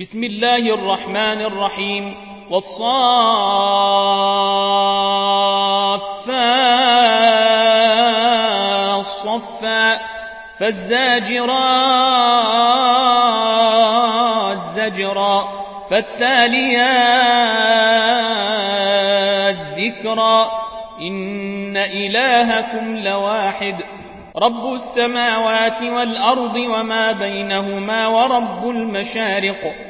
بسم الله الرحمن الرحيم والصافات صفا فالزاجرات زجرا فالتاليات ذكرا إن إلهكم لواحد رب السماوات والأرض وما بينهما ورب المشارق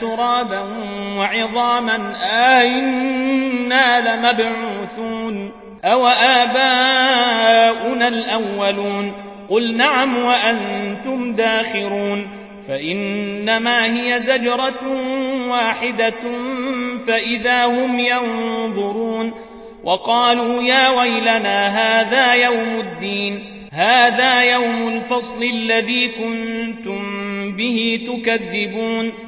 ترابا وعظاما آئنا لمبعوثون. أو آباؤنا الأولون. قل نعم وأنتم داخرون. فإنما هي زجرة واحدة فإذا هم ينظرون. وقالوا يا ويلنا هذا يوم الدين. هذا يوم الفصل الذي كنتم به تكذبون.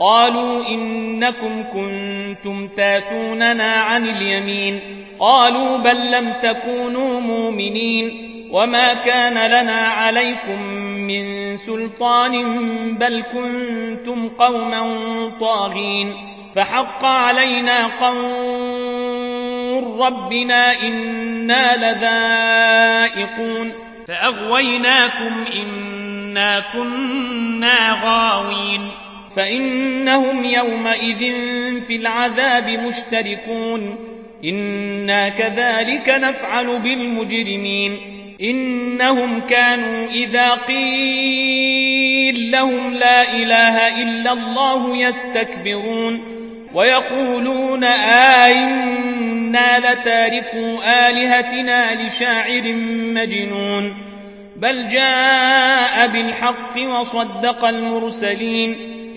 قالوا إنكم كنتم تاتوننا عن اليمين. قالوا بل لم تكونوا مؤمنين. وما كان لنا عليكم من سلطان بل كنتم قوما طاغين. فحق علينا قول ربنا إنا لذائقون. فأغويناكم إنا كنا غاوين. فإنهم يومئذ في العذاب مشتركون. إنا كذلك نفعل بالمجرمين. إنهم كانوا إذا قيل لهم لا إله إلا الله يستكبرون. ويقولون آئنا لتاركوا آلهتنا لشاعر مجنون. بل جاء بالحق وصدق المرسلين.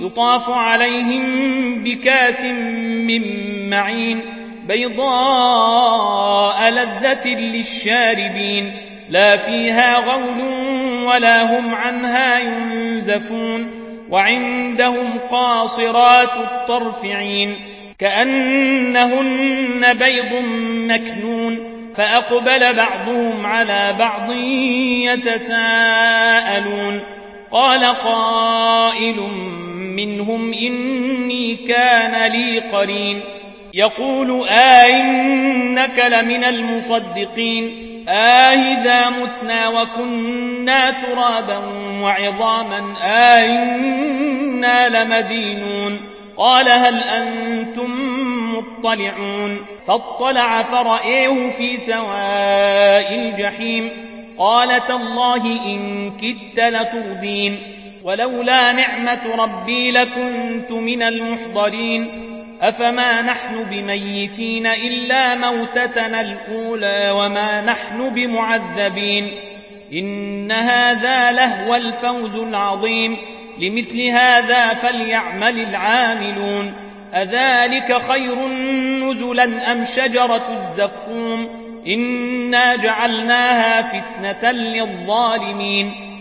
يطاف عليهم بكاس من معين بيضاء لذة للشاربين لا فيها غول ولا هم عنها ينزفون وعندهم قاصرات الطرفعين كأنهن بيض مكنون فأقبل بعضهم على بعض يتساءلون قال قائل منهم إني كان لي قرين. يقول آئنك لمن المصدقين. آئذا متنا وكنا ترابا وعظاما. آئنا لمدينون. قال هل أنتم مطلعون؟ فاطلع فرأيه في سواء الجحيم. قال تالله إن كدت لتردين ولولا نعمة ربي لكنت من المحضرين. أفما نحن بميتين إلا موتتنا الأولى وما نحن بمعذبين. إن هذا لهو الفوز العظيم. لمثل هذا فليعمل العاملون. أذلك خير نزلا أم شجرة الزقوم؟ إنا جعلناها فتنة للظالمين.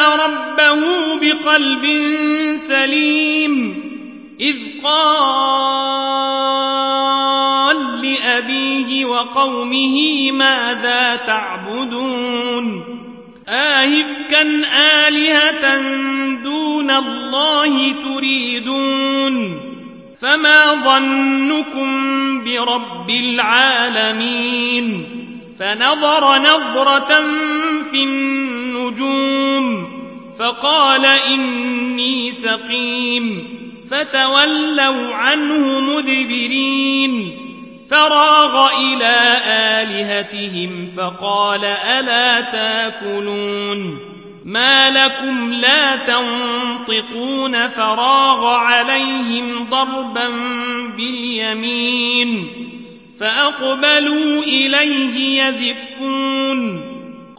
ربه بقلب سليم إذ قال لأبيه وقومه ماذا تعبدون آهفكا آلهة دون الله تريدون فما ظنكم برب العالمين فنظر نظرة في النجوم فقال إني سقيم. فتولوا عنه مدبرين. فراغ إلى آلهتهم فقال ألا تاكلون. ما لكم لا تنطقون. فراغ عليهم ضربا باليمين. فأقبلوا إليه يزفون.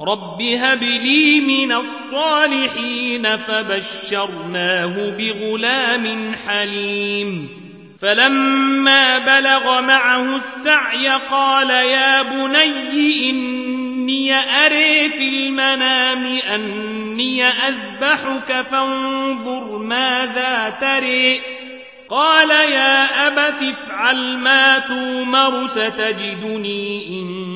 رب هب لي من الصالحين فبشرناه بغلام حليم فلما بلغ معه السعي قال يا بني إني أري في المنام أني أذبحك فانظر ماذا تري قال يا أبت افعل ما تومر ستجدني إن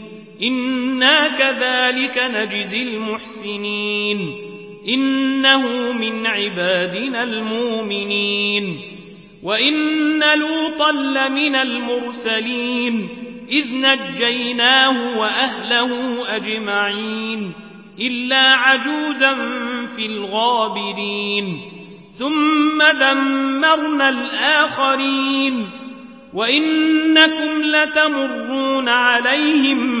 إنا كذلك نجزي المحسنين إنه من عبادنا المؤمنين وإن لوطا لمن المرسلين إذ نجيناه وأهله أجمعين إلا عجوزا في الغابرين ثم دمرنا الآخرين وإنكم لتمرون عليهم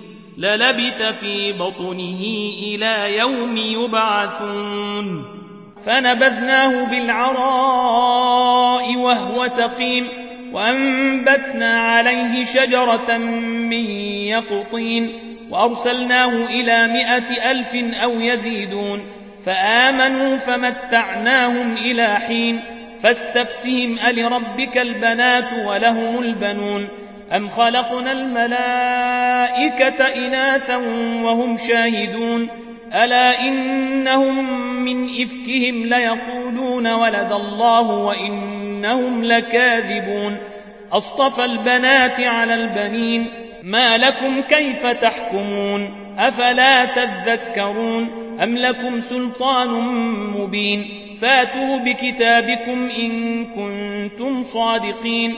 للبث في بطنه إلى يوم يبعثون. فنبذناه بالعراء وهو سقيم وأنبتنا عليه شجرة من يقطين وأرسلناه إلى مائة ألف أو يزيدون. فآمنوا فمتعناهم إلى حين فاستفتهم ألربك البنات ولهم البنون. أم خلقنا الملائكة إناثا وهم شاهدون ألا إنهم من إفكهم ليقولون ولد الله وإنهم لكاذبون أصطفى البنات على البنين ما لكم كيف تحكمون أفلا تذكرون أم لكم سلطان مبين فاتوا بكتابكم إن كنتم صادقين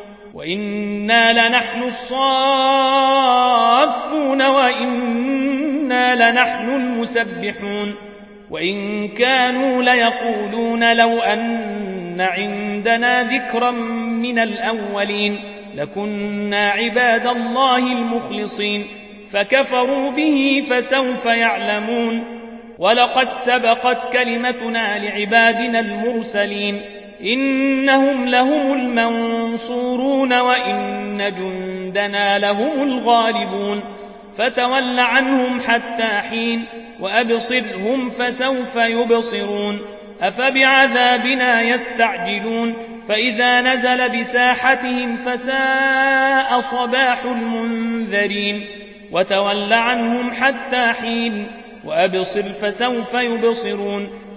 وإنا لنحن الصافون وإنا لنحن المسبحون وإن كانوا ليقولون لو أن عندنا ذكرا من الأولين لكنا عباد الله المخلصين فكفروا به فسوف يعلمون ولقد سبقت كلمتنا لعبادنا المرسلين إنهم لهم المنصورون وإن جندنا لهم الغالبون. فتول عنهم حتى حين وأبصرهم فسوف يبصرون. أفبعذابنا يستعجلون. فإذا نزل بساحتهم فساء صباح المنذرين. وتول عنهم حتى حين وأبصر فسوف يبصرون.